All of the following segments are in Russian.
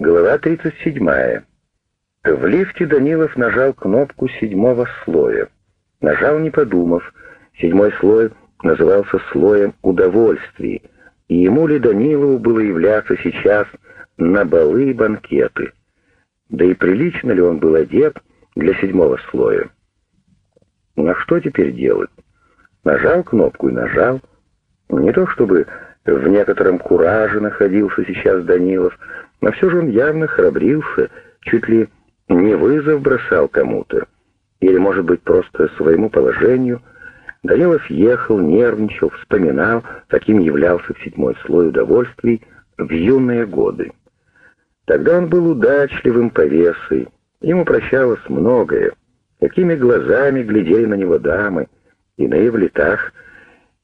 Глава 37. В лифте Данилов нажал кнопку седьмого слоя. Нажал не подумав. Седьмой слой назывался слоем удовольствий, и ему ли Данилову было являться сейчас на балы и банкеты. Да и прилично ли он был одет для седьмого слоя? На что теперь делать? Нажал кнопку и нажал. Не то чтобы в некотором кураже находился сейчас Данилов, но все же он явно храбрился, чуть ли не вызов бросал кому-то. Или, может быть, просто своему положению. Данилов ехал, нервничал, вспоминал, каким являлся седьмой слой удовольствий в юные годы. Тогда он был удачливым повесой, ему прощалось многое. Какими глазами глядели на него дамы, иные в летах,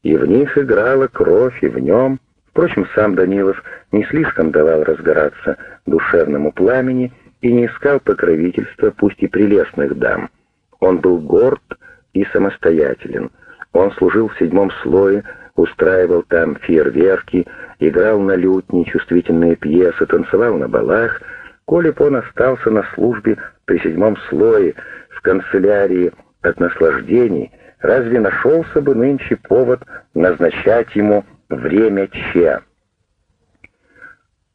и в них играла кровь, и в нем Впрочем, сам Данилов не слишком давал разгораться душевному пламени и не искал покровительства, пусть и прелестных дам. Он был горд и самостоятелен. Он служил в седьмом слое, устраивал там фейерверки, играл на лютне чувствительные пьесы, танцевал на балах. Коли б он остался на службе при седьмом слое, в канцелярии от наслаждений, разве нашелся бы нынче повод назначать ему время Че.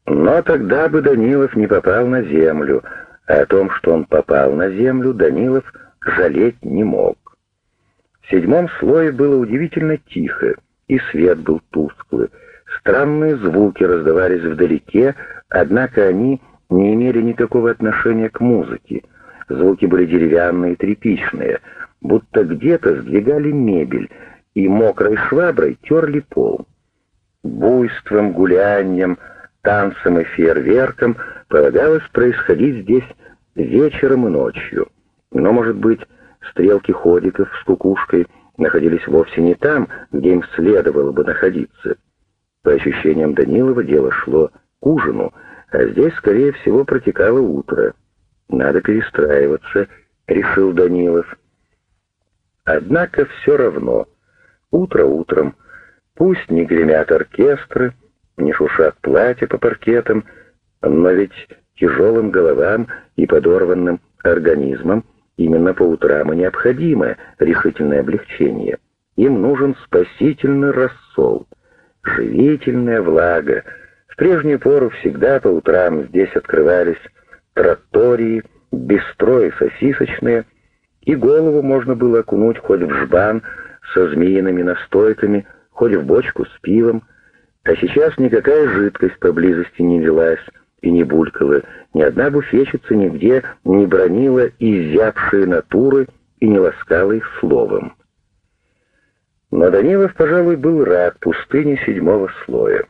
Но тогда бы Данилов не попал на землю, а о том, что он попал на землю, Данилов жалеть не мог. В седьмом слое было удивительно тихо, и свет был тусклый. Странные звуки раздавались вдалеке, однако они не имели никакого отношения к музыке. Звуки были деревянные, тряпичные, будто где-то сдвигали мебель и мокрой шваброй терли пол. Буйством, гулянием, танцем и фейерверком полагалось происходить здесь вечером и ночью. Но, может быть, стрелки ходиков с кукушкой находились вовсе не там, где им следовало бы находиться. По ощущениям Данилова, дело шло к ужину, а здесь, скорее всего, протекало утро. «Надо перестраиваться», — решил Данилов. Однако все равно, утро утром, Пусть не гремят оркестры, не шушат платья по паркетам, но ведь тяжелым головам и подорванным организмам именно по утрам и необходимо решительное облегчение. Им нужен спасительный рассол, живительная влага. В прежнюю пору всегда по утрам здесь открывались тротории, бистро сосисочные, и голову можно было окунуть хоть в жбан со змеиными настойками — хоть в бочку с пивом, а сейчас никакая жидкость поблизости не велась и не булькала, ни одна буфетчица нигде не бронила изябшие натуры и не ласкала их словом. Но Данилов, пожалуй, был рад пустыне седьмого слоя.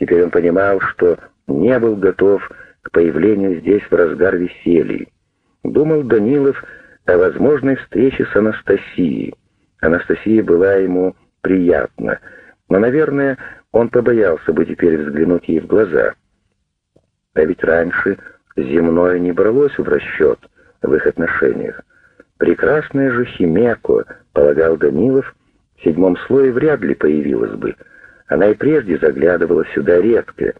Теперь он понимал, что не был готов к появлению здесь в разгар веселья. Думал Данилов о возможной встрече с Анастасией. Анастасия была ему приятно, но, наверное, он побоялся бы теперь взглянуть ей в глаза. А ведь раньше земное не бралось в расчет в их отношениях. Прекрасная же Химеко, полагал Данилов, в седьмом слое вряд ли появилась бы. Она и прежде заглядывала сюда редко.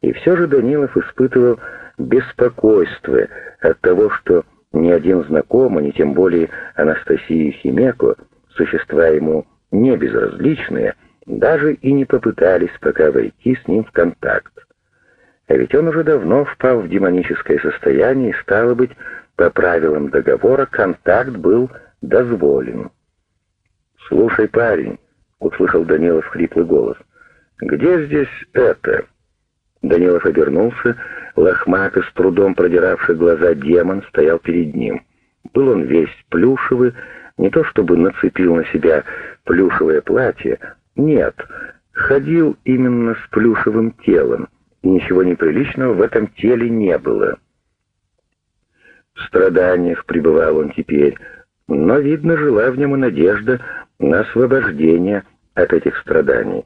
И все же Данилов испытывал беспокойство от того, что ни один знакомый, ни тем более Анастасия Химеко, существа ему не безразличные, даже и не попытались пока войти с ним в контакт. А ведь он уже давно впал в демоническое состояние, и, стало быть, по правилам договора контакт был дозволен. «Слушай, парень», — услышал Данилов хриплый голос, — «где здесь это?» Данилов обернулся, лохматый, с трудом продиравший глаза демон, стоял перед ним. Был он весь плюшевый, не то чтобы нацепил на себя плюшевое платье, нет, ходил именно с плюшевым телом, и ничего неприличного в этом теле не было. В страданиях пребывал он теперь, но, видно, жила в нем и надежда на освобождение от этих страданий.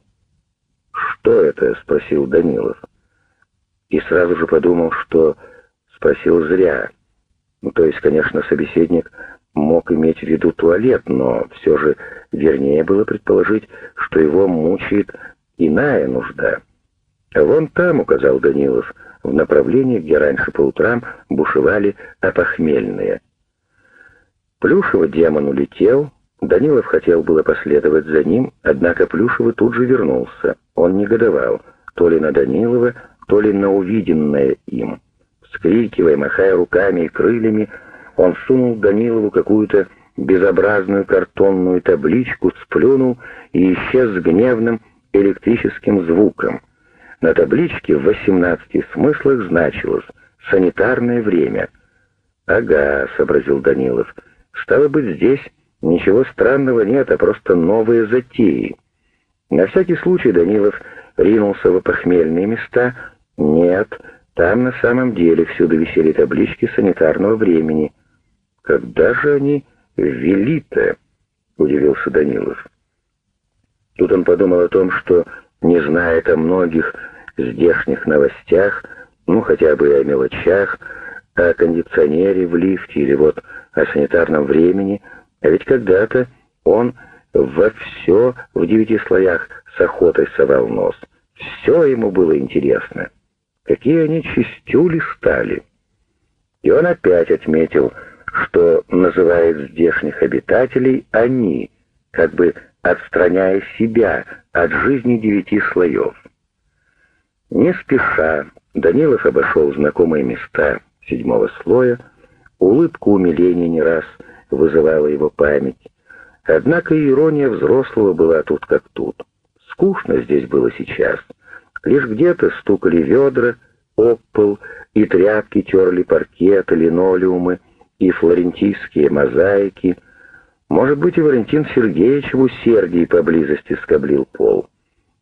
«Что это?» — спросил Данилов. И сразу же подумал, что спросил зря. Ну, то есть, конечно, собеседник мог иметь в виду туалет, но все же вернее было предположить, что его мучает иная нужда. «Вон там», — указал Данилов, в направлении, где раньше по утрам бушевали опохмельные. Плюшево демон улетел, Данилов хотел было последовать за ним, однако Плюшева тут же вернулся. Он негодовал, то ли на Данилова, то ли на увиденное им. Вскрикивая, махая руками и крыльями, он сунул Данилову какую-то безобразную картонную табличку, сплюнул и исчез с гневным электрическим звуком. На табличке в 18 смыслах значилось «санитарное время». «Ага», — сообразил Данилов, — «стало быть, здесь ничего странного нет, а просто новые затеи». На всякий случай Данилов ринулся в похмельные места. Нет, там на самом деле всюду висели таблички санитарного времени. Когда же они ввели-то? Удивился Данилов. Тут он подумал о том, что не знает о многих здешних новостях, ну хотя бы о мелочах, о кондиционере в лифте или вот о санитарном времени, а ведь когда-то он во все в девяти слоях с охотой совал нос. Все ему было интересно. Какие они чистюли стали. И он опять отметил, что называет здешних обитателей «они», как бы отстраняя себя от жизни девяти слоев. Не спеша Данилов обошел знакомые места седьмого слоя, улыбку умиления не раз вызывала его память, однако ирония взрослого была тут как тут. Скучно здесь было сейчас. Лишь где-то стукали ведра, об и тряпки терли паркеты, линолеумы и флорентийские мозаики. Может быть, и Валентин Сергеевич в усердии поблизости скоблил пол.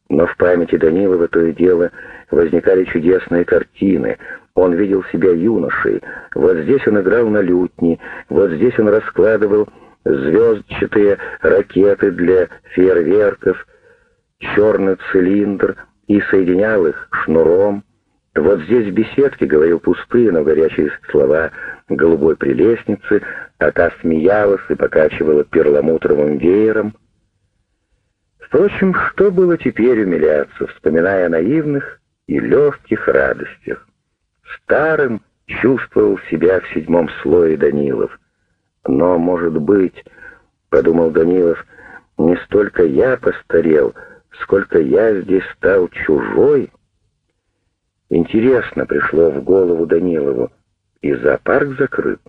Но в памяти Данилова то и дело возникали чудесные картины. Он видел себя юношей. Вот здесь он играл на лютни, вот здесь он раскладывал звездчатые ракеты для фейерверков, черный цилиндр и соединял их шнуром. Вот здесь в беседке говорил пустые, но горячие слова голубой прелестницы, а та смеялась и покачивала перламутровым веером — Впрочем, что было теперь умиляться, вспоминая о наивных и легких радостях? Старым чувствовал себя в седьмом слое Данилов. Но, может быть, — подумал Данилов, — не столько я постарел, сколько я здесь стал чужой. Интересно пришло в голову Данилову, и зоопарк закрыт.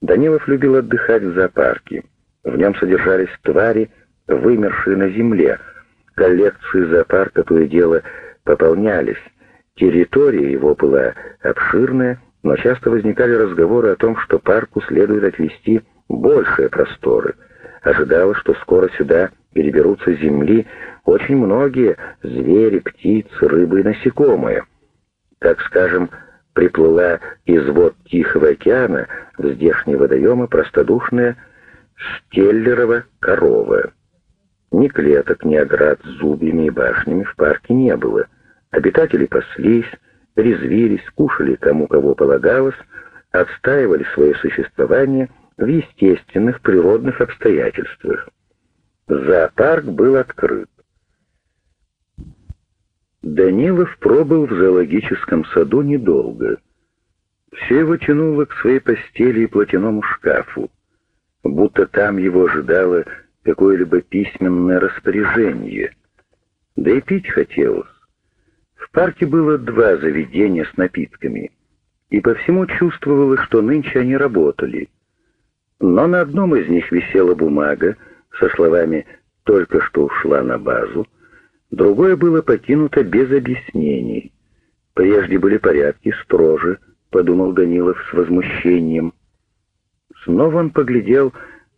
Данилов любил отдыхать в зоопарке. В нем содержались твари, вымершие на земле. Коллекции зоопарка то и дело пополнялись. Территория его была обширная, но часто возникали разговоры о том, что парку следует отвести большие просторы. Ожидалось, что скоро сюда переберутся с земли очень многие звери, птицы, рыбы и насекомые. Так скажем, приплыла из вод Тихого океана в здешние водоемы простодушная Стеллерова корова. Ни клеток, ни оград с зубьями и башнями в парке не было. Обитатели паслись, резвились, кушали кому кого полагалось, отстаивали свое существование в естественных природных обстоятельствах. Зоопарк был открыт. Данилов пробыл в зоологическом саду недолго. Все его тянуло к своей постели и платяному шкафу, будто там его ожидало какое-либо письменное распоряжение. Да и пить хотелось. В парке было два заведения с напитками, и по всему чувствовалось, что нынче они работали. Но на одном из них висела бумага со словами «только что ушла на базу», другое было покинуто без объяснений. Прежде были порядки строже, подумал Данилов с возмущением. Снова он поглядел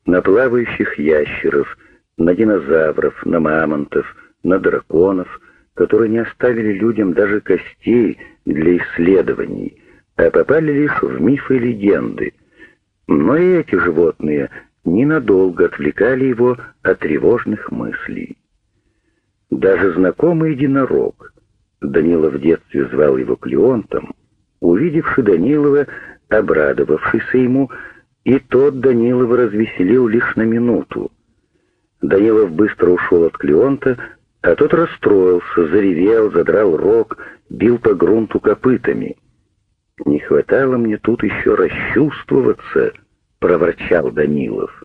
на плавающих ящеров, на динозавров, на мамонтов, на драконов, которые не оставили людям даже костей для исследований, а попали лишь в мифы и легенды. Но и эти животные ненадолго отвлекали его от тревожных мыслей. Даже знакомый единорог, Данила в детстве звал его Клеонтом, увидевший Данилова, обрадовавшийся ему, и тот Данилова развеселил лишь на минуту. Данилов быстро ушел от Клеонта, А тот расстроился, заревел, задрал рог, бил по грунту копытами. «Не хватало мне тут еще расчувствоваться», — проворчал Данилов.